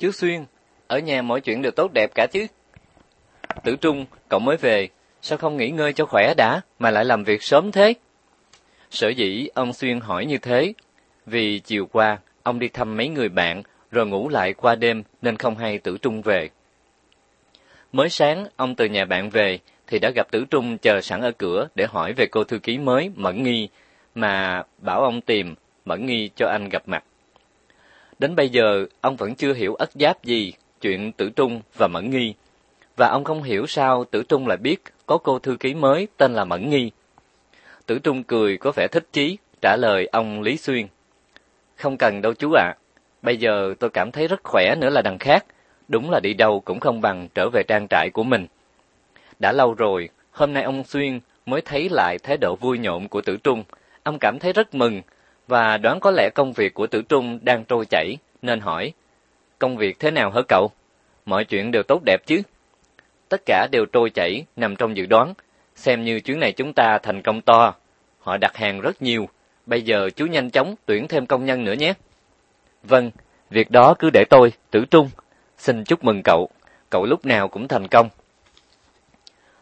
Chứ Xuyên, ở nhà mọi chuyện đều tốt đẹp cả chứ. Tử Trung, cậu mới về, sao không nghỉ ngơi cho khỏe đã, mà lại làm việc sớm thế? Sở dĩ ông Xuyên hỏi như thế, vì chiều qua ông đi thăm mấy người bạn rồi ngủ lại qua đêm nên không hay Tử Trung về. Mới sáng ông từ nhà bạn về thì đã gặp Tử Trung chờ sẵn ở cửa để hỏi về cô thư ký mới Mẫn Nghi mà bảo ông tìm Mẫn Nghi cho anh gặp mặt. Đến bây giờ, ông vẫn chưa hiểu ất giáp gì chuyện Tử Trung và Mẫn Nghi. Và ông không hiểu sao Tử Trung lại biết có cô thư ký mới tên là Mẫn Nghi. Tử Trung cười có vẻ thích chí, trả lời ông Lý Xuyên. Không cần đâu chú ạ, bây giờ tôi cảm thấy rất khỏe nữa là đằng khác, đúng là đi đâu cũng không bằng trở về trang trại của mình. Đã lâu rồi, hôm nay ông Xuyên mới thấy lại thái độ vui nhộn của Tử Trung, ông cảm thấy rất mừng, và đoán có lẽ công việc của Tử Trung đang trôi chảy, nên hỏi, công việc thế nào hả cậu? Mọi chuyện đều tốt đẹp chứ? Tất cả đều trôi chảy, nằm trong dự đoán, xem như chuyến này chúng ta thành công to. Họ đặt hàng rất nhiều, bây giờ chú nhanh chóng tuyển thêm công nhân nữa nhé. Vâng, việc đó cứ để tôi, Tử Trung. Xin chúc mừng cậu, cậu lúc nào cũng thành công.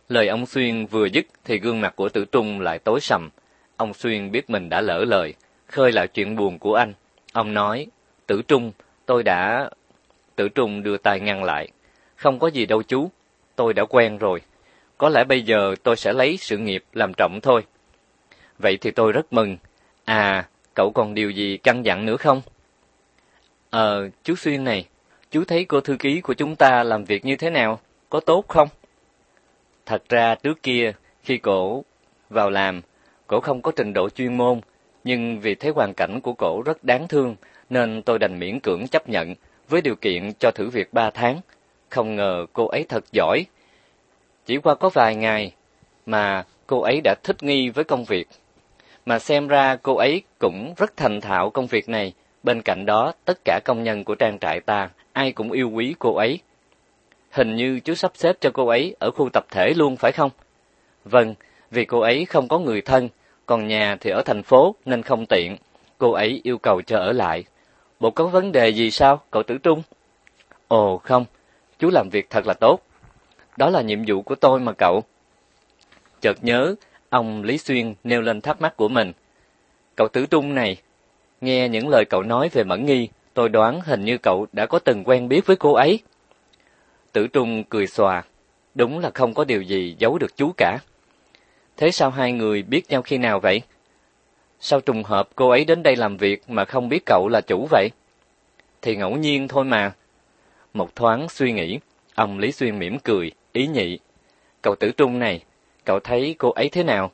Lời ông Xuyên vừa dứt thì gương mặt của Tử Trung lại tối sầm. Ông Xuyên biết mình đã lỡ lời, khơi lại chuyện buồn của anh. Ông nói, tử trung, tôi đã... Tử trung đưa tay ngăn lại. Không có gì đâu chú, tôi đã quen rồi. Có lẽ bây giờ tôi sẽ lấy sự nghiệp làm trọng thôi. Vậy thì tôi rất mừng. À, cậu còn điều gì căn dặn nữa không? Ờ, chú Xuyên này, chú thấy cô thư ký của chúng ta làm việc như thế nào? Có tốt không? Thật ra trước kia, khi cổ vào làm, cổ không có trình độ chuyên môn, nhưng vì thấy hoàn cảnh của cổ rất đáng thương nên tôi đành miễn cưỡng chấp nhận với điều kiện cho thử việc ba tháng. Không ngờ cô ấy thật giỏi. Chỉ qua có vài ngày mà cô ấy đã thích nghi với công việc. Mà xem ra cô ấy cũng rất thành thạo công việc này. Bên cạnh đó, tất cả công nhân của trang trại ta, ai cũng yêu quý cô ấy. Hình như chú sắp xếp cho cô ấy ở khu tập thể luôn phải không? Vâng, vì cô ấy không có người thân còn nhà thì ở thành phố nên không tiện. Cô ấy yêu cầu cho ở lại. Bộ có vấn đề gì sao, cậu Tử Trung? Ồ không, chú làm việc thật là tốt. Đó là nhiệm vụ của tôi mà cậu. Chợt nhớ, ông Lý Xuyên nêu lên thắc mắc của mình. Cậu Tử Trung này, nghe những lời cậu nói về Mẫn Nghi, tôi đoán hình như cậu đã có từng quen biết với cô ấy. Tử Trung cười xòa, đúng là không có điều gì giấu được chú cả. Thế sao hai người biết nhau khi nào vậy? Sao trùng hợp cô ấy đến đây làm việc mà không biết cậu là chủ vậy? Thì ngẫu nhiên thôi mà. Một thoáng suy nghĩ, ông Lý Xuyên mỉm cười, ý nhị. Cậu tử trung này, cậu thấy cô ấy thế nào?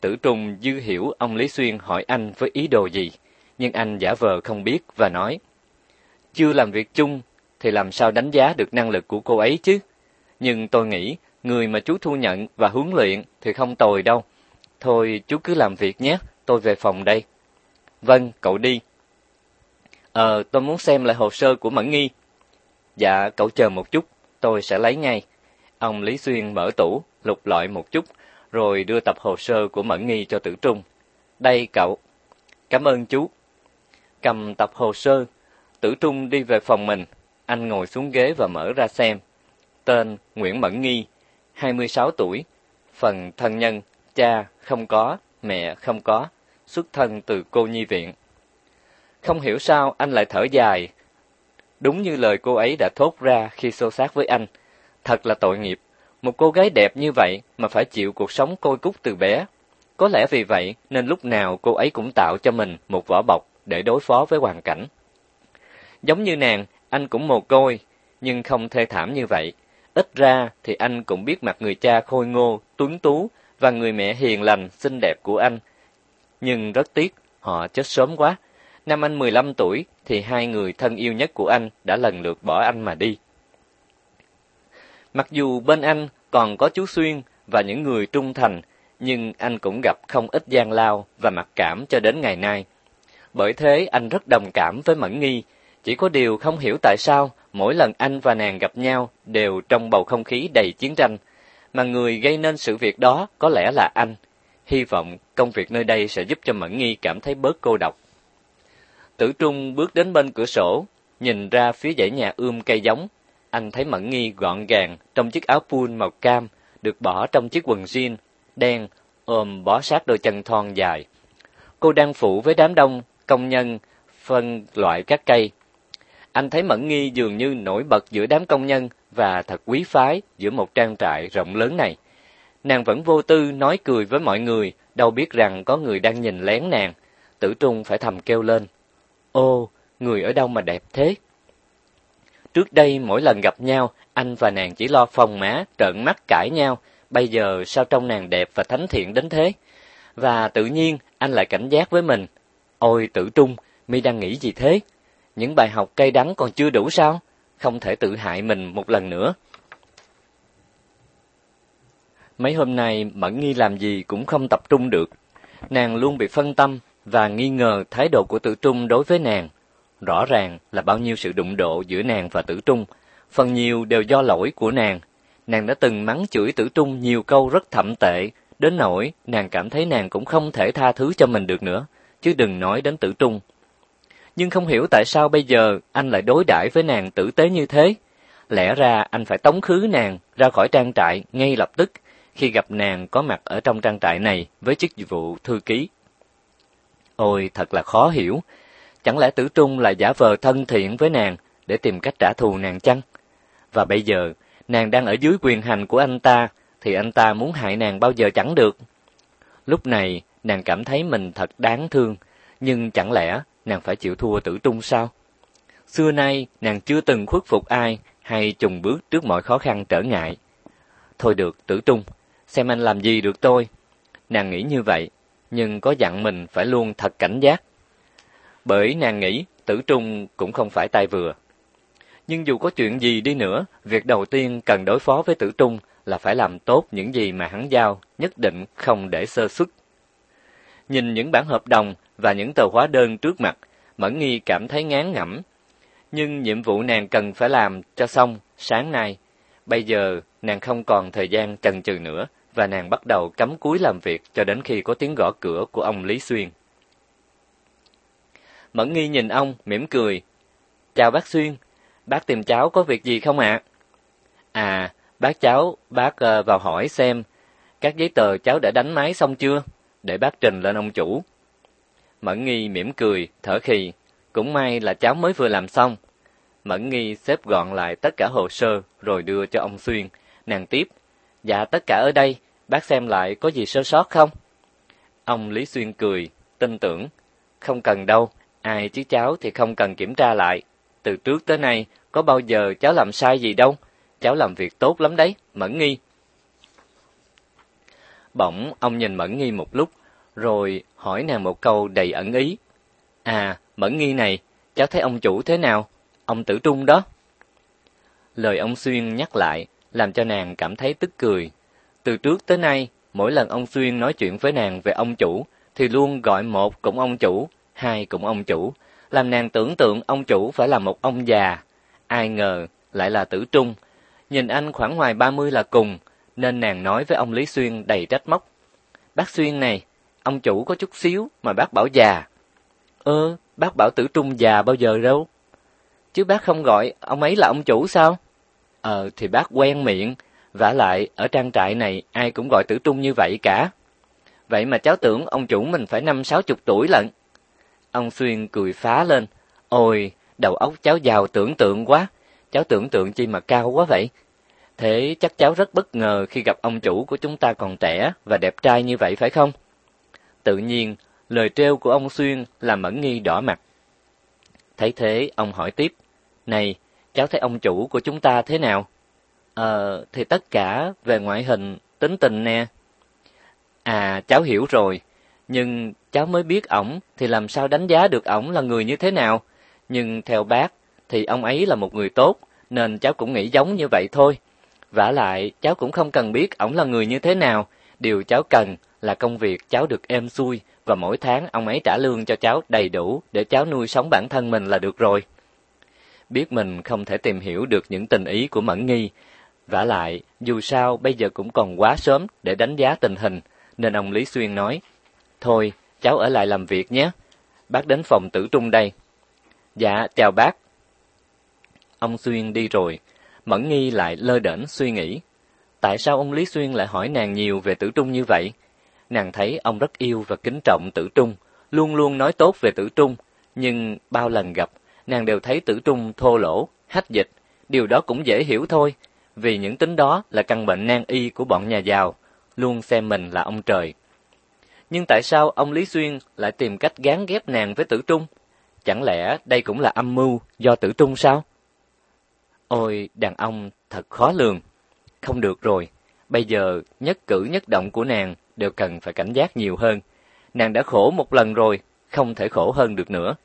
Tử trung dư hiểu ông Lý Xuyên hỏi anh với ý đồ gì, nhưng anh giả vờ không biết và nói. Chưa làm việc chung thì làm sao đánh giá được năng lực của cô ấy chứ? Nhưng tôi nghĩ người mà chú thu nhận và huấn luyện thì không tồi đâu. Thôi chú cứ làm việc nhé, tôi về phòng đây. Vâng, cậu đi. Ờ, tôi muốn xem lại hồ sơ của Mẫn Nghi. Dạ, cậu chờ một chút, tôi sẽ lấy ngay. Ông Lý Xuyên mở tủ, lục lọi một chút, rồi đưa tập hồ sơ của Mẫn Nghi cho Tử Trung. Đây cậu. Cảm ơn chú. Cầm tập hồ sơ, Tử Trung đi về phòng mình, anh ngồi xuống ghế và mở ra xem. Tên Nguyễn Mẫn Nghi, 26 tuổi, phần thân nhân, cha không có, mẹ không có, xuất thân từ cô nhi viện. Không hiểu sao anh lại thở dài, đúng như lời cô ấy đã thốt ra khi xô xát với anh. Thật là tội nghiệp, một cô gái đẹp như vậy mà phải chịu cuộc sống côi cút từ bé. Có lẽ vì vậy nên lúc nào cô ấy cũng tạo cho mình một vỏ bọc để đối phó với hoàn cảnh. Giống như nàng, anh cũng mồ côi, nhưng không thê thảm như vậy. Ít ra thì anh cũng biết mặt người cha khôi ngô, tuấn tú và người mẹ hiền lành, xinh đẹp của anh. Nhưng rất tiếc, họ chết sớm quá. Năm anh 15 tuổi thì hai người thân yêu nhất của anh đã lần lượt bỏ anh mà đi. Mặc dù bên anh còn có chú Xuyên và những người trung thành, nhưng anh cũng gặp không ít gian lao và mặc cảm cho đến ngày nay. Bởi thế anh rất đồng cảm với Mẫn Nghi, chỉ có điều không hiểu tại sao mỗi lần anh và nàng gặp nhau đều trong bầu không khí đầy chiến tranh, mà người gây nên sự việc đó có lẽ là anh. Hy vọng công việc nơi đây sẽ giúp cho Mẫn Nghi cảm thấy bớt cô độc. Tử Trung bước đến bên cửa sổ, nhìn ra phía dãy nhà ươm cây giống. Anh thấy Mẫn Nghi gọn gàng trong chiếc áo pun màu cam, được bỏ trong chiếc quần jean đen ôm bó sát đôi chân thon dài. Cô đang phụ với đám đông công nhân phân loại các cây, anh thấy Mẫn Nghi dường như nổi bật giữa đám công nhân và thật quý phái giữa một trang trại rộng lớn này. Nàng vẫn vô tư nói cười với mọi người, đâu biết rằng có người đang nhìn lén nàng. Tử Trung phải thầm kêu lên. Ô, người ở đâu mà đẹp thế? Trước đây mỗi lần gặp nhau, anh và nàng chỉ lo phòng má, trợn mắt cãi nhau. Bây giờ sao trông nàng đẹp và thánh thiện đến thế? Và tự nhiên anh lại cảnh giác với mình. Ôi tử trung, mi đang nghĩ gì thế? những bài học cay đắng còn chưa đủ sao? Không thể tự hại mình một lần nữa. Mấy hôm nay Mẫn Nghi làm gì cũng không tập trung được. Nàng luôn bị phân tâm và nghi ngờ thái độ của Tử Trung đối với nàng. Rõ ràng là bao nhiêu sự đụng độ giữa nàng và Tử Trung, phần nhiều đều do lỗi của nàng. Nàng đã từng mắng chửi Tử Trung nhiều câu rất thậm tệ, đến nỗi nàng cảm thấy nàng cũng không thể tha thứ cho mình được nữa, chứ đừng nói đến Tử Trung nhưng không hiểu tại sao bây giờ anh lại đối đãi với nàng tử tế như thế. Lẽ ra anh phải tống khứ nàng ra khỏi trang trại ngay lập tức khi gặp nàng có mặt ở trong trang trại này với chức vụ thư ký. Ôi, thật là khó hiểu. Chẳng lẽ Tử Trung là giả vờ thân thiện với nàng để tìm cách trả thù nàng chăng? Và bây giờ, nàng đang ở dưới quyền hành của anh ta, thì anh ta muốn hại nàng bao giờ chẳng được. Lúc này, nàng cảm thấy mình thật đáng thương, nhưng chẳng lẽ nàng phải chịu thua tử trung sao? Xưa nay, nàng chưa từng khuất phục ai hay trùng bước trước mọi khó khăn trở ngại. Thôi được, tử trung, xem anh làm gì được tôi. Nàng nghĩ như vậy, nhưng có dặn mình phải luôn thật cảnh giác. Bởi nàng nghĩ tử trung cũng không phải tay vừa. Nhưng dù có chuyện gì đi nữa, việc đầu tiên cần đối phó với tử trung là phải làm tốt những gì mà hắn giao, nhất định không để sơ xuất. Nhìn những bản hợp đồng và những tờ hóa đơn trước mặt, Mẫn Nghi cảm thấy ngán ngẩm. Nhưng nhiệm vụ nàng cần phải làm cho xong sáng nay. Bây giờ nàng không còn thời gian chần chừ nữa và nàng bắt đầu cắm cúi làm việc cho đến khi có tiếng gõ cửa của ông Lý Xuyên. Mẫn Nghi nhìn ông, mỉm cười. Chào bác Xuyên, bác tìm cháu có việc gì không ạ? À? bác cháu, bác ờ, vào hỏi xem các giấy tờ cháu đã đánh máy xong chưa, để bác trình lên ông chủ. Mẫn Nghi mỉm cười, thở khì, cũng may là cháu mới vừa làm xong. Mẫn Nghi xếp gọn lại tất cả hồ sơ rồi đưa cho ông Xuyên, nàng tiếp, "Dạ tất cả ở đây, bác xem lại có gì sơ sót không?" Ông Lý Xuyên cười, tin tưởng, "Không cần đâu, ai chứ cháu thì không cần kiểm tra lại, từ trước tới nay có bao giờ cháu làm sai gì đâu, cháu làm việc tốt lắm đấy, Mẫn Nghi." Bỗng ông nhìn Mẫn Nghi một lúc rồi hỏi nàng một câu đầy ẩn ý. À, Mẫn Nghi này, cháu thấy ông chủ thế nào? Ông Tử Trung đó. Lời ông Xuyên nhắc lại, làm cho nàng cảm thấy tức cười. Từ trước tới nay, mỗi lần ông Xuyên nói chuyện với nàng về ông chủ, thì luôn gọi một cũng ông chủ, hai cũng ông chủ, làm nàng tưởng tượng ông chủ phải là một ông già. Ai ngờ, lại là Tử Trung. Nhìn anh khoảng ngoài ba mươi là cùng, nên nàng nói với ông Lý Xuyên đầy trách móc. Bác Xuyên này, ông chủ có chút xíu mà bác bảo già. Ơ, bác bảo tử trung già bao giờ đâu? Chứ bác không gọi ông ấy là ông chủ sao? Ờ, thì bác quen miệng, vả lại ở trang trại này ai cũng gọi tử trung như vậy cả. Vậy mà cháu tưởng ông chủ mình phải năm sáu chục tuổi lận. Ông Xuyên cười phá lên. Ôi, đầu óc cháu giàu tưởng tượng quá. Cháu tưởng tượng chi mà cao quá vậy. Thế chắc cháu rất bất ngờ khi gặp ông chủ của chúng ta còn trẻ và đẹp trai như vậy phải không? Tự nhiên, lời trêu của ông Xuyên làm Mẫn Nghi đỏ mặt. Thấy thế, ông hỏi tiếp, "Này, cháu thấy ông chủ của chúng ta thế nào?" "Ờ, thì tất cả về ngoại hình, tính tình nè." "À, cháu hiểu rồi, nhưng cháu mới biết ổng thì làm sao đánh giá được ổng là người như thế nào? Nhưng theo bác thì ông ấy là một người tốt, nên cháu cũng nghĩ giống như vậy thôi." Vả lại, cháu cũng không cần biết ổng là người như thế nào, Điều cháu cần là công việc cháu được êm xuôi và mỗi tháng ông ấy trả lương cho cháu đầy đủ để cháu nuôi sống bản thân mình là được rồi. Biết mình không thể tìm hiểu được những tình ý của Mẫn Nghi, vả lại dù sao bây giờ cũng còn quá sớm để đánh giá tình hình, nên ông Lý Xuyên nói: "Thôi, cháu ở lại làm việc nhé. Bác đến phòng tử trung đây." "Dạ, chào bác." Ông Xuyên đi rồi, Mẫn Nghi lại lơ đễnh suy nghĩ, Tại sao ông Lý Xuyên lại hỏi nàng nhiều về Tử Trung như vậy? Nàng thấy ông rất yêu và kính trọng Tử Trung, luôn luôn nói tốt về Tử Trung, nhưng bao lần gặp, nàng đều thấy Tử Trung thô lỗ, hách dịch, điều đó cũng dễ hiểu thôi, vì những tính đó là căn bệnh nan y của bọn nhà giàu, luôn xem mình là ông trời. Nhưng tại sao ông Lý Xuyên lại tìm cách gán ghép nàng với Tử Trung? Chẳng lẽ đây cũng là âm mưu do Tử Trung sao? Ôi, đàn ông thật khó lường. Không được rồi, bây giờ nhất cử nhất động của nàng đều cần phải cảnh giác nhiều hơn. Nàng đã khổ một lần rồi, không thể khổ hơn được nữa.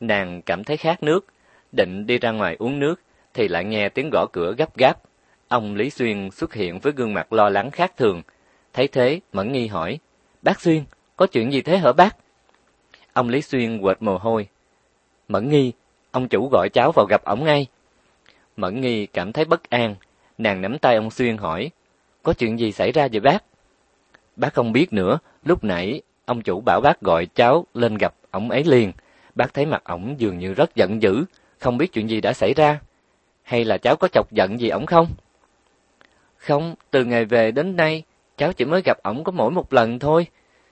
Nàng cảm thấy khát nước, định đi ra ngoài uống nước thì lại nghe tiếng gõ cửa gấp gáp. Ông Lý Xuyên xuất hiện với gương mặt lo lắng khác thường, thấy thế mẫn nghi hỏi: "Bác Xuyên, có chuyện gì thế hả bác?" Ông Lý Xuyên quệt mồ hôi. "Mẫn nghi, ông chủ gọi cháu vào gặp ổng ngay." Mẫn nghi cảm thấy bất an, Nàng nắm tay ông Xuyên hỏi, có chuyện gì xảy ra vậy bác? Bác không biết nữa, lúc nãy ông chủ bảo bác gọi cháu lên gặp ông ấy liền. Bác thấy mặt ổng dường như rất giận dữ, không biết chuyện gì đã xảy ra. Hay là cháu có chọc giận gì ổng không? Không, từ ngày về đến nay, cháu chỉ mới gặp ổng có mỗi một lần thôi,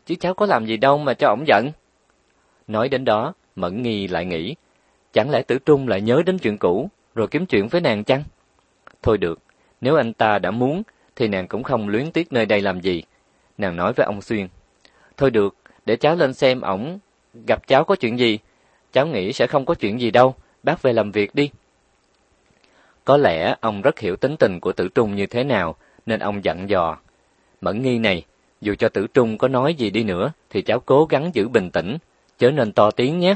chứ cháu có làm gì đâu mà cho ổng giận. Nói đến đó, Mẫn Nghi lại nghĩ, chẳng lẽ Tử Trung lại nhớ đến chuyện cũ, rồi kiếm chuyện với nàng chăng? Thôi được, nếu anh ta đã muốn, thì nàng cũng không luyến tiếc nơi đây làm gì. Nàng nói với ông Xuyên. Thôi được, để cháu lên xem ổng, gặp cháu có chuyện gì. Cháu nghĩ sẽ không có chuyện gì đâu, bác về làm việc đi. Có lẽ ông rất hiểu tính tình của tử trung như thế nào, nên ông dặn dò. Mẫn nghi này, dù cho tử trung có nói gì đi nữa, thì cháu cố gắng giữ bình tĩnh, chớ nên to tiếng nhé.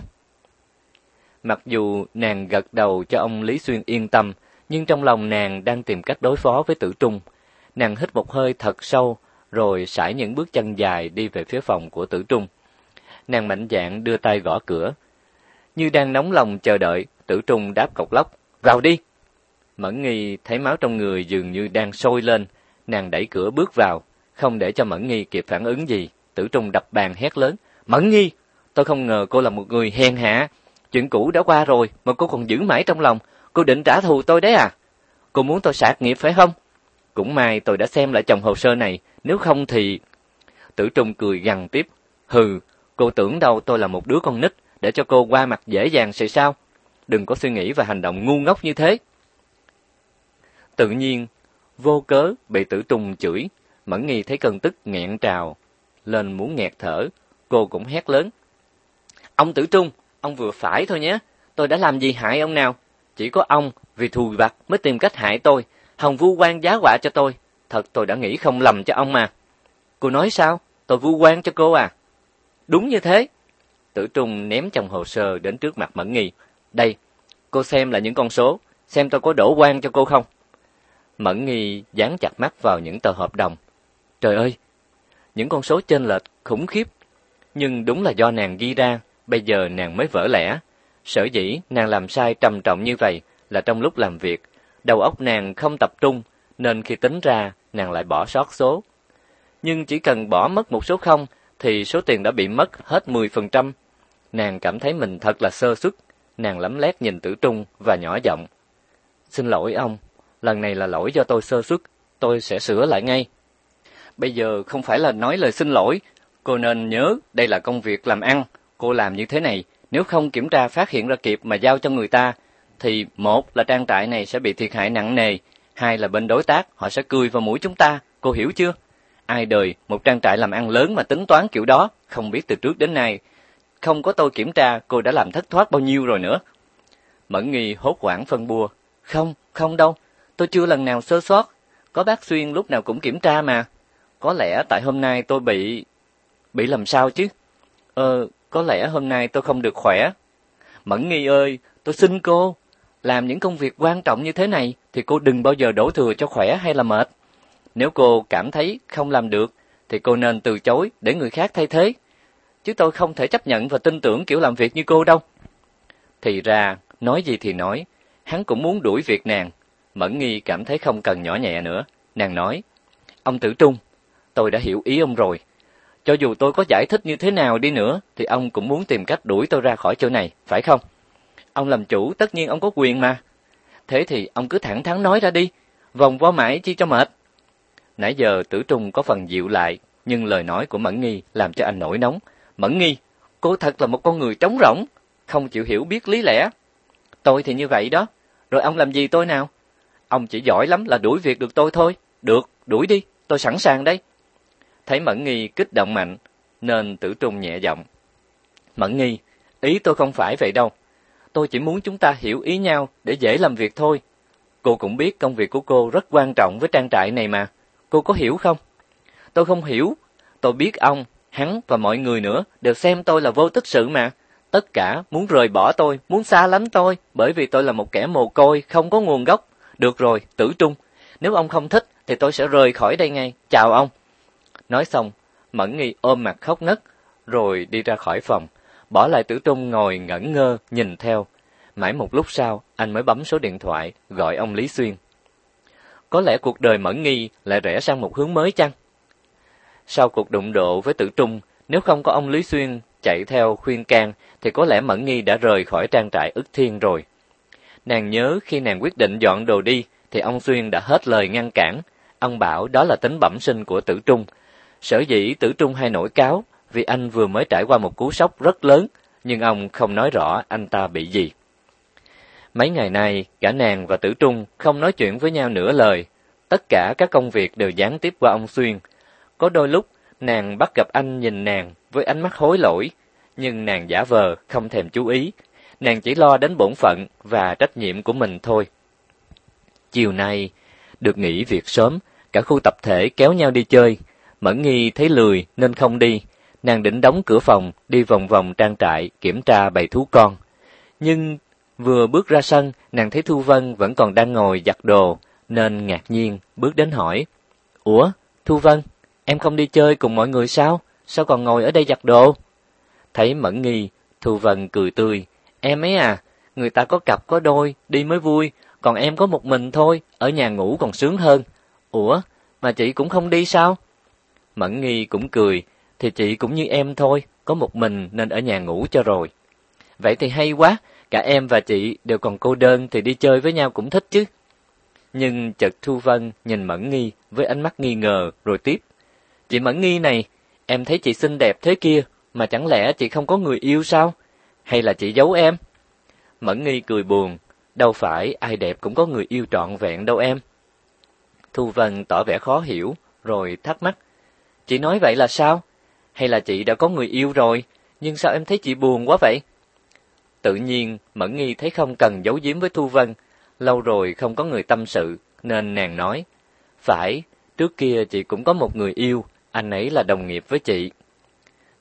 Mặc dù nàng gật đầu cho ông Lý Xuyên yên tâm, nhưng trong lòng nàng đang tìm cách đối phó với tử trung. Nàng hít một hơi thật sâu, rồi sải những bước chân dài đi về phía phòng của tử trung. Nàng mạnh dạn đưa tay gõ cửa. Như đang nóng lòng chờ đợi, tử trung đáp cọc lóc, vào đi. Mẫn nghi thấy máu trong người dường như đang sôi lên, nàng đẩy cửa bước vào, không để cho Mẫn nghi kịp phản ứng gì. Tử trung đập bàn hét lớn, Mẫn nghi, tôi không ngờ cô là một người hèn hạ. Chuyện cũ đã qua rồi mà cô còn giữ mãi trong lòng, Cô định trả thù tôi đấy à? Cô muốn tôi sạc nghiệp phải không? Cũng may tôi đã xem lại chồng hồ sơ này, nếu không thì... Tử Trung cười gằn tiếp. Hừ, cô tưởng đâu tôi là một đứa con nít, để cho cô qua mặt dễ dàng sự sao? Đừng có suy nghĩ và hành động ngu ngốc như thế. Tự nhiên, vô cớ bị tử Trung chửi, Mẫn Nghi thấy cơn tức nghẹn trào, lên muốn nghẹt thở, cô cũng hét lớn. Ông tử Trung, ông vừa phải thôi nhé, tôi đã làm gì hại ông nào? Chỉ có ông vì thù vặt mới tìm cách hại tôi, Hồng Vu quan giá quả cho tôi, thật tôi đã nghĩ không lầm cho ông mà. Cô nói sao? Tôi vu quan cho cô à? Đúng như thế. Tử Trung ném chồng hồ sơ đến trước mặt Mẫn Nghi. Đây, cô xem là những con số, xem tôi có đổ quan cho cô không. Mẫn Nghi dán chặt mắt vào những tờ hợp đồng. Trời ơi, những con số trên lệch khủng khiếp, nhưng đúng là do nàng ghi ra, bây giờ nàng mới vỡ lẽ. Sở dĩ nàng làm sai trầm trọng như vậy là trong lúc làm việc, đầu óc nàng không tập trung nên khi tính ra nàng lại bỏ sót số. Nhưng chỉ cần bỏ mất một số không thì số tiền đã bị mất hết 10%. Nàng cảm thấy mình thật là sơ suất, nàng lấm lét nhìn Tử Trung và nhỏ giọng: "Xin lỗi ông, lần này là lỗi do tôi sơ suất, tôi sẽ sửa lại ngay." Bây giờ không phải là nói lời xin lỗi, cô nên nhớ đây là công việc làm ăn, cô làm như thế này nếu không kiểm tra phát hiện ra kịp mà giao cho người ta, thì một là trang trại này sẽ bị thiệt hại nặng nề, hai là bên đối tác họ sẽ cười vào mũi chúng ta, cô hiểu chưa? Ai đời, một trang trại làm ăn lớn mà tính toán kiểu đó, không biết từ trước đến nay. Không có tôi kiểm tra, cô đã làm thất thoát bao nhiêu rồi nữa. Mẫn nghi hốt hoảng phân bua. Không, không đâu, tôi chưa lần nào sơ sót. Có bác Xuyên lúc nào cũng kiểm tra mà. Có lẽ tại hôm nay tôi bị... Bị làm sao chứ? Ờ, có lẽ hôm nay tôi không được khỏe. Mẫn nghi ơi, tôi xin cô, làm những công việc quan trọng như thế này thì cô đừng bao giờ đổ thừa cho khỏe hay là mệt. Nếu cô cảm thấy không làm được thì cô nên từ chối để người khác thay thế. Chứ tôi không thể chấp nhận và tin tưởng kiểu làm việc như cô đâu. Thì ra, nói gì thì nói, hắn cũng muốn đuổi việc nàng. Mẫn nghi cảm thấy không cần nhỏ nhẹ nữa. Nàng nói, ông tử trung, tôi đã hiểu ý ông rồi. Cho dù tôi có giải thích như thế nào đi nữa thì ông cũng muốn tìm cách đuổi tôi ra khỏi chỗ này, phải không? Ông làm chủ, tất nhiên ông có quyền mà. Thế thì ông cứ thẳng thắn nói ra đi, vòng vo mãi chi cho mệt. Nãy giờ Tử Trung có phần dịu lại, nhưng lời nói của Mẫn Nghi làm cho anh nổi nóng. Mẫn Nghi, cô thật là một con người trống rỗng, không chịu hiểu biết lý lẽ. Tôi thì như vậy đó, rồi ông làm gì tôi nào? Ông chỉ giỏi lắm là đuổi việc được tôi thôi. Được, đuổi đi, tôi sẵn sàng đây thấy Mẫn Nghi kích động mạnh, nên tử trung nhẹ giọng. Mẫn Nghi, ý tôi không phải vậy đâu. Tôi chỉ muốn chúng ta hiểu ý nhau để dễ làm việc thôi. Cô cũng biết công việc của cô rất quan trọng với trang trại này mà. Cô có hiểu không? Tôi không hiểu. Tôi biết ông, hắn và mọi người nữa đều xem tôi là vô tích sự mà. Tất cả muốn rời bỏ tôi, muốn xa lánh tôi, bởi vì tôi là một kẻ mồ côi, không có nguồn gốc. Được rồi, tử trung. Nếu ông không thích, thì tôi sẽ rời khỏi đây ngay. Chào ông. Nói xong, Mẫn Nghi ôm mặt khóc nấc, rồi đi ra khỏi phòng, bỏ lại Tử Trung ngồi ngẩn ngơ nhìn theo. Mãi một lúc sau, anh mới bấm số điện thoại gọi ông Lý Xuyên. Có lẽ cuộc đời Mẫn Nghi lại rẽ sang một hướng mới chăng? Sau cuộc đụng độ với Tử Trung, nếu không có ông Lý Xuyên chạy theo khuyên can thì có lẽ Mẫn Nghi đã rời khỏi trang trại ức thiên rồi. Nàng nhớ khi nàng quyết định dọn đồ đi thì ông Xuyên đã hết lời ngăn cản, ông bảo đó là tính bẩm sinh của Tử Trung, Sở dĩ Tử Trung hay nổi cáo vì anh vừa mới trải qua một cú sốc rất lớn, nhưng ông không nói rõ anh ta bị gì. Mấy ngày nay, cả nàng và Tử Trung không nói chuyện với nhau nửa lời, tất cả các công việc đều gián tiếp qua ông Xuyên. Có đôi lúc, nàng bắt gặp anh nhìn nàng với ánh mắt hối lỗi, nhưng nàng giả vờ không thèm chú ý, nàng chỉ lo đến bổn phận và trách nhiệm của mình thôi. Chiều nay, được nghỉ việc sớm, cả khu tập thể kéo nhau đi chơi, Mẫn Nghi thấy lười nên không đi, nàng định đóng cửa phòng, đi vòng vòng trang trại kiểm tra bầy thú con. Nhưng vừa bước ra sân, nàng thấy Thu Vân vẫn còn đang ngồi giặt đồ, nên ngạc nhiên bước đến hỏi: "Ủa, Thu Vân, em không đi chơi cùng mọi người sao? Sao còn ngồi ở đây giặt đồ?" Thấy Mẫn Nghi, Thu Vân cười tươi: "Em ấy à, người ta có cặp có đôi, đi mới vui, còn em có một mình thôi, ở nhà ngủ còn sướng hơn. Ủa, mà chị cũng không đi sao?" Mẫn Nghi cũng cười, thì chị cũng như em thôi, có một mình nên ở nhà ngủ cho rồi. Vậy thì hay quá, cả em và chị đều còn cô đơn thì đi chơi với nhau cũng thích chứ. Nhưng chợt Thu Vân nhìn Mẫn Nghi với ánh mắt nghi ngờ rồi tiếp. Chị Mẫn Nghi này, em thấy chị xinh đẹp thế kia mà chẳng lẽ chị không có người yêu sao? Hay là chị giấu em? Mẫn Nghi cười buồn, đâu phải ai đẹp cũng có người yêu trọn vẹn đâu em. Thu Vân tỏ vẻ khó hiểu rồi thắc mắc, Chị nói vậy là sao? Hay là chị đã có người yêu rồi, nhưng sao em thấy chị buồn quá vậy? Tự nhiên, Mẫn Nghi thấy không cần giấu giếm với Thu Vân, lâu rồi không có người tâm sự, nên nàng nói. Phải, trước kia chị cũng có một người yêu, anh ấy là đồng nghiệp với chị.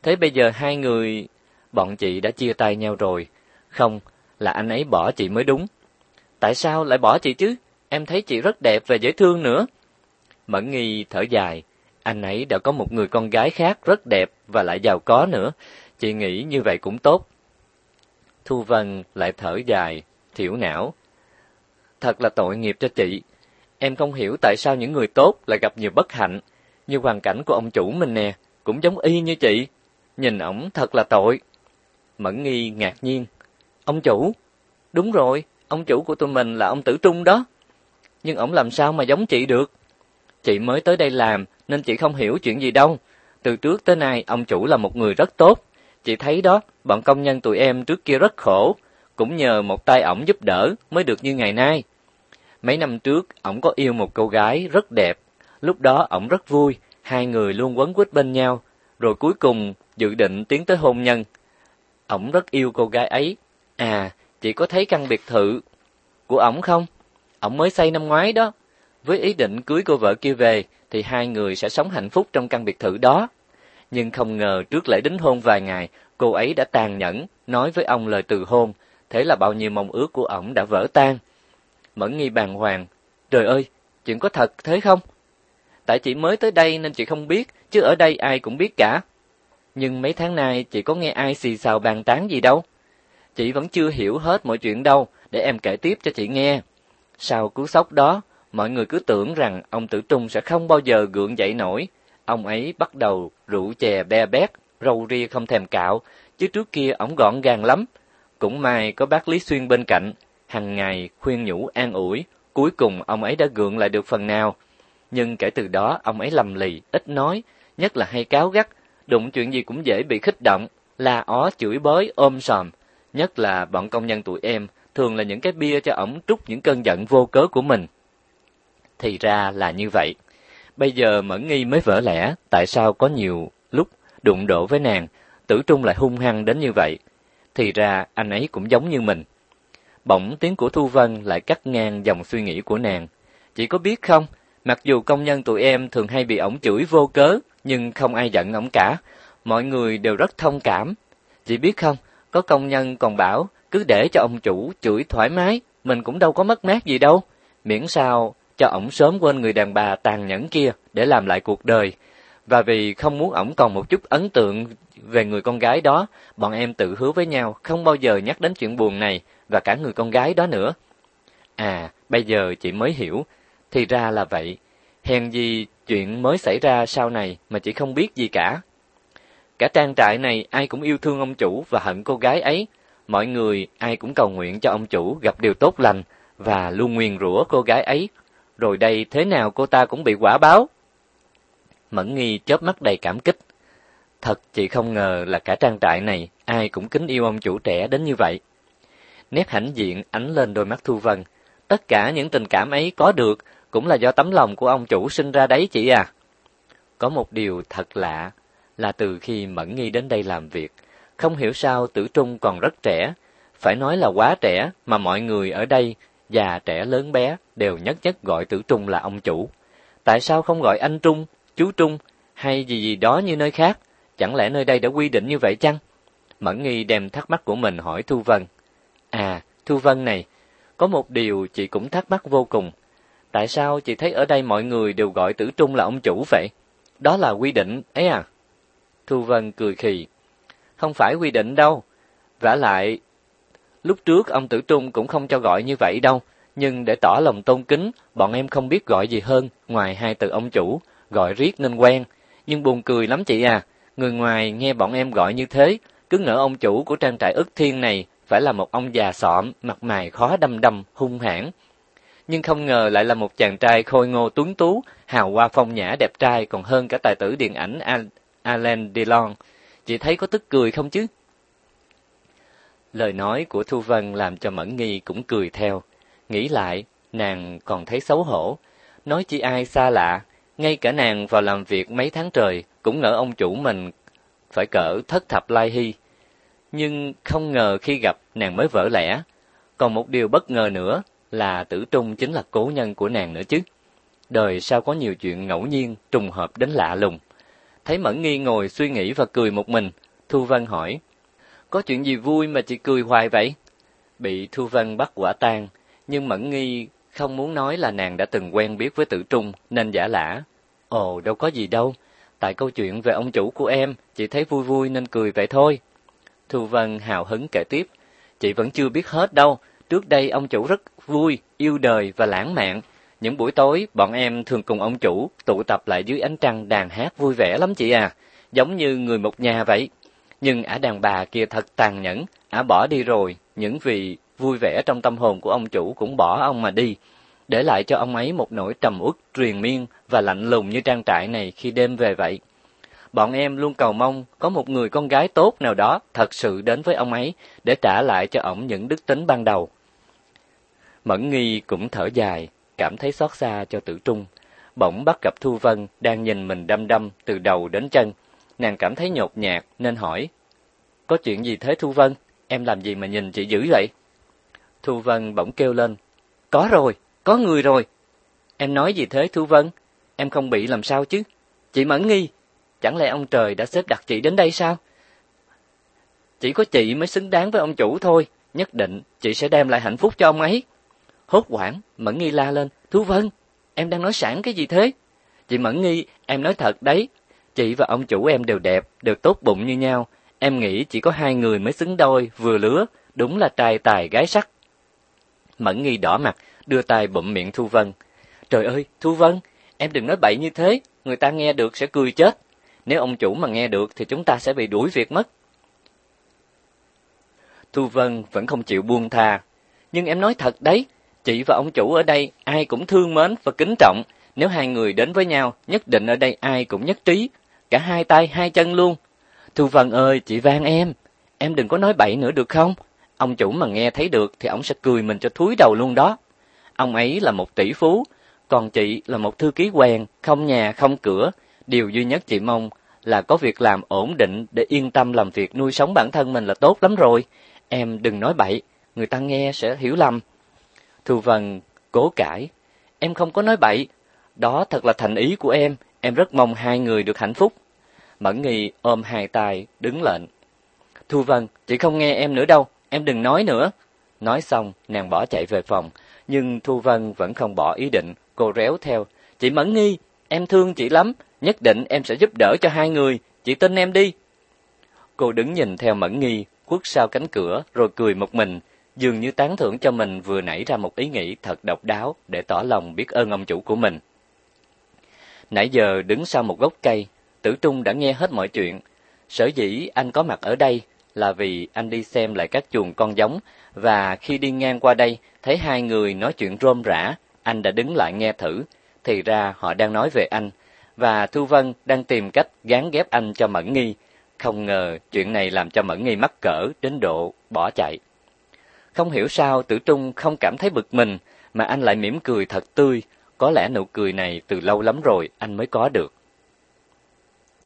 Thế bây giờ hai người... Bọn chị đã chia tay nhau rồi. Không, là anh ấy bỏ chị mới đúng. Tại sao lại bỏ chị chứ? Em thấy chị rất đẹp và dễ thương nữa. Mẫn Nghi thở dài, anh ấy đã có một người con gái khác rất đẹp và lại giàu có nữa. Chị nghĩ như vậy cũng tốt. Thu Vân lại thở dài, thiểu não. Thật là tội nghiệp cho chị. Em không hiểu tại sao những người tốt lại gặp nhiều bất hạnh, như hoàn cảnh của ông chủ mình nè, cũng giống y như chị. Nhìn ổng thật là tội. Mẫn Nghi ngạc nhiên. Ông chủ? Đúng rồi, ông chủ của tụi mình là ông Tử Trung đó. Nhưng ổng làm sao mà giống chị được? Chị mới tới đây làm nên chị không hiểu chuyện gì đâu. Từ trước tới nay ông chủ là một người rất tốt. Chị thấy đó, bọn công nhân tụi em trước kia rất khổ, cũng nhờ một tay ổng giúp đỡ mới được như ngày nay. Mấy năm trước, ổng có yêu một cô gái rất đẹp, lúc đó ổng rất vui, hai người luôn quấn quýt bên nhau, rồi cuối cùng dự định tiến tới hôn nhân. Ổng rất yêu cô gái ấy. À, chị có thấy căn biệt thự của ổng không? Ổng mới xây năm ngoái đó. Với ý định cưới cô vợ kia về thì hai người sẽ sống hạnh phúc trong căn biệt thự đó. Nhưng không ngờ trước lễ đính hôn vài ngày, cô ấy đã tàn nhẫn nói với ông lời từ hôn, thế là bao nhiêu mong ước của ổng đã vỡ tan. Mẫn Nghi bàng hoàng, "Trời ơi, chuyện có thật thế không?" Tại chị mới tới đây nên chị không biết, chứ ở đây ai cũng biết cả. Nhưng mấy tháng nay chị có nghe ai xì xào bàn tán gì đâu. Chị vẫn chưa hiểu hết mọi chuyện đâu, để em kể tiếp cho chị nghe. Sau cú sốc đó, mọi người cứ tưởng rằng ông Tử Trung sẽ không bao giờ gượng dậy nổi. Ông ấy bắt đầu rượu chè be bét, râu ria không thèm cạo, chứ trước kia ổng gọn gàng lắm. Cũng may có bác Lý Xuyên bên cạnh, hằng ngày khuyên nhủ an ủi, cuối cùng ông ấy đã gượng lại được phần nào. Nhưng kể từ đó ông ấy lầm lì, ít nói, nhất là hay cáo gắt, đụng chuyện gì cũng dễ bị khích động, la ó chửi bới ôm sòm, nhất là bọn công nhân tụi em, thường là những cái bia cho ổng trút những cơn giận vô cớ của mình. Thì ra là như vậy. Bây giờ Mẫn Nghi mới vỡ lẽ tại sao có nhiều lúc đụng độ với nàng, Tử Trung lại hung hăng đến như vậy. Thì ra anh ấy cũng giống như mình. Bỗng tiếng của Thu Vân lại cắt ngang dòng suy nghĩ của nàng. Chỉ có biết không, mặc dù công nhân tụi em thường hay bị ổng chửi vô cớ, nhưng không ai giận ổng cả. Mọi người đều rất thông cảm. Chỉ biết không, có công nhân còn bảo cứ để cho ông chủ chửi thoải mái, mình cũng đâu có mất mát gì đâu. Miễn sao cho ổng sớm quên người đàn bà tàn nhẫn kia để làm lại cuộc đời. Và vì không muốn ổng còn một chút ấn tượng về người con gái đó, bọn em tự hứa với nhau không bao giờ nhắc đến chuyện buồn này và cả người con gái đó nữa. À, bây giờ chị mới hiểu, thì ra là vậy. Hèn gì chuyện mới xảy ra sau này mà chị không biết gì cả. Cả trang trại này ai cũng yêu thương ông chủ và hận cô gái ấy. Mọi người ai cũng cầu nguyện cho ông chủ gặp điều tốt lành và luôn nguyền rủa cô gái ấy rồi đây thế nào cô ta cũng bị quả báo. Mẫn Nghi chớp mắt đầy cảm kích. Thật chị không ngờ là cả trang trại này ai cũng kính yêu ông chủ trẻ đến như vậy. Nét hãnh diện ánh lên đôi mắt Thu Vân. Tất cả những tình cảm ấy có được cũng là do tấm lòng của ông chủ sinh ra đấy chị à. Có một điều thật lạ là từ khi Mẫn Nghi đến đây làm việc, không hiểu sao Tử Trung còn rất trẻ, phải nói là quá trẻ mà mọi người ở đây già trẻ lớn bé đều nhất nhất gọi tử trung là ông chủ. Tại sao không gọi anh Trung, chú Trung hay gì gì đó như nơi khác? Chẳng lẽ nơi đây đã quy định như vậy chăng? Mẫn Nghi đem thắc mắc của mình hỏi Thu Vân. À, Thu Vân này, có một điều chị cũng thắc mắc vô cùng. Tại sao chị thấy ở đây mọi người đều gọi tử trung là ông chủ vậy? Đó là quy định ấy à? Thu Vân cười khì. Không phải quy định đâu. vả lại, Lúc trước ông Tử Trung cũng không cho gọi như vậy đâu, nhưng để tỏ lòng tôn kính, bọn em không biết gọi gì hơn ngoài hai từ ông chủ, gọi riết nên quen. Nhưng buồn cười lắm chị à, người ngoài nghe bọn em gọi như thế, cứ ngỡ ông chủ của trang trại ức thiên này phải là một ông già sọm, mặt mày khó đâm đâm, hung hãn. Nhưng không ngờ lại là một chàng trai khôi ngô tuấn tú, hào hoa phong nhã đẹp trai còn hơn cả tài tử điện ảnh Al Alain Delon. Chị thấy có tức cười không chứ? Lời nói của Thu Vân làm cho Mẫn Nghi cũng cười theo. Nghĩ lại, nàng còn thấy xấu hổ. Nói chi ai xa lạ, ngay cả nàng vào làm việc mấy tháng trời cũng ngỡ ông chủ mình phải cỡ thất thập lai hy. Nhưng không ngờ khi gặp nàng mới vỡ lẽ. Còn một điều bất ngờ nữa là tử trung chính là cố nhân của nàng nữa chứ. Đời sao có nhiều chuyện ngẫu nhiên trùng hợp đến lạ lùng. Thấy Mẫn Nghi ngồi suy nghĩ và cười một mình, Thu Vân hỏi, có chuyện gì vui mà chị cười hoài vậy? Bị Thu Vân bắt quả tang, nhưng Mẫn Nghi không muốn nói là nàng đã từng quen biết với Tử Trung nên giả lả. Ồ, đâu có gì đâu, tại câu chuyện về ông chủ của em, chị thấy vui vui nên cười vậy thôi. Thu Vân hào hứng kể tiếp, chị vẫn chưa biết hết đâu, trước đây ông chủ rất vui, yêu đời và lãng mạn. Những buổi tối, bọn em thường cùng ông chủ tụ tập lại dưới ánh trăng đàn hát vui vẻ lắm chị à, giống như người một nhà vậy nhưng ả đàn bà kia thật tàn nhẫn, ả bỏ đi rồi, những vị vui vẻ trong tâm hồn của ông chủ cũng bỏ ông mà đi, để lại cho ông ấy một nỗi trầm uất truyền miên và lạnh lùng như trang trại này khi đêm về vậy. Bọn em luôn cầu mong có một người con gái tốt nào đó thật sự đến với ông ấy để trả lại cho ổng những đức tính ban đầu. Mẫn Nghi cũng thở dài, cảm thấy xót xa cho Tử Trung. Bỗng bắt gặp Thu Vân đang nhìn mình đăm đăm từ đầu đến chân nàng cảm thấy nhột nhạt nên hỏi. Có chuyện gì thế Thu Vân? Em làm gì mà nhìn chị dữ vậy? Thu Vân bỗng kêu lên. Có rồi, có người rồi. Em nói gì thế Thu Vân? Em không bị làm sao chứ? Chị Mẫn Nghi, chẳng lẽ ông trời đã xếp đặt chị đến đây sao? Chỉ có chị mới xứng đáng với ông chủ thôi, nhất định chị sẽ đem lại hạnh phúc cho ông ấy. Hốt hoảng, Mẫn Nghi la lên, Thu Vân, em đang nói sẵn cái gì thế? Chị Mẫn Nghi, em nói thật đấy, Chị và ông chủ em đều đẹp, đều tốt bụng như nhau. Em nghĩ chỉ có hai người mới xứng đôi, vừa lứa, đúng là trai tài gái sắc. Mẫn nghi đỏ mặt, đưa tay bụm miệng Thu Vân. Trời ơi, Thu Vân, em đừng nói bậy như thế, người ta nghe được sẽ cười chết. Nếu ông chủ mà nghe được thì chúng ta sẽ bị đuổi việc mất. Thu Vân vẫn không chịu buông tha. Nhưng em nói thật đấy, chị và ông chủ ở đây ai cũng thương mến và kính trọng. Nếu hai người đến với nhau, nhất định ở đây ai cũng nhất trí, cả hai tay hai chân luôn. Thu Vân ơi, chị van em, em đừng có nói bậy nữa được không? Ông chủ mà nghe thấy được thì ông sẽ cười mình cho thúi đầu luôn đó. Ông ấy là một tỷ phú, còn chị là một thư ký quèn, không nhà, không cửa. Điều duy nhất chị mong là có việc làm ổn định để yên tâm làm việc nuôi sống bản thân mình là tốt lắm rồi. Em đừng nói bậy, người ta nghe sẽ hiểu lầm. Thu Vân cố cãi, em không có nói bậy, đó thật là thành ý của em, Em rất mong hai người được hạnh phúc. Mẫn Nghi ôm hai tay, đứng lệnh. Thu Vân, chị không nghe em nữa đâu, em đừng nói nữa. Nói xong, nàng bỏ chạy về phòng, nhưng Thu Vân vẫn không bỏ ý định, cô réo theo. Chị Mẫn Nghi, em thương chị lắm, nhất định em sẽ giúp đỡ cho hai người, chị tin em đi. Cô đứng nhìn theo Mẫn Nghi, quất sau cánh cửa, rồi cười một mình, dường như tán thưởng cho mình vừa nảy ra một ý nghĩ thật độc đáo để tỏ lòng biết ơn ông chủ của mình. Nãy giờ đứng sau một gốc cây, Tử Trung đã nghe hết mọi chuyện. Sở dĩ anh có mặt ở đây là vì anh đi xem lại các chuồng con giống và khi đi ngang qua đây thấy hai người nói chuyện rôm rã, anh đã đứng lại nghe thử, thì ra họ đang nói về anh và Thu Vân đang tìm cách gán ghép anh cho Mẫn Nghi, không ngờ chuyện này làm cho Mẫn Nghi mắc cỡ đến độ bỏ chạy. Không hiểu sao Tử Trung không cảm thấy bực mình mà anh lại mỉm cười thật tươi có lẽ nụ cười này từ lâu lắm rồi anh mới có được.